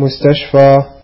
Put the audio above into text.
مستشفى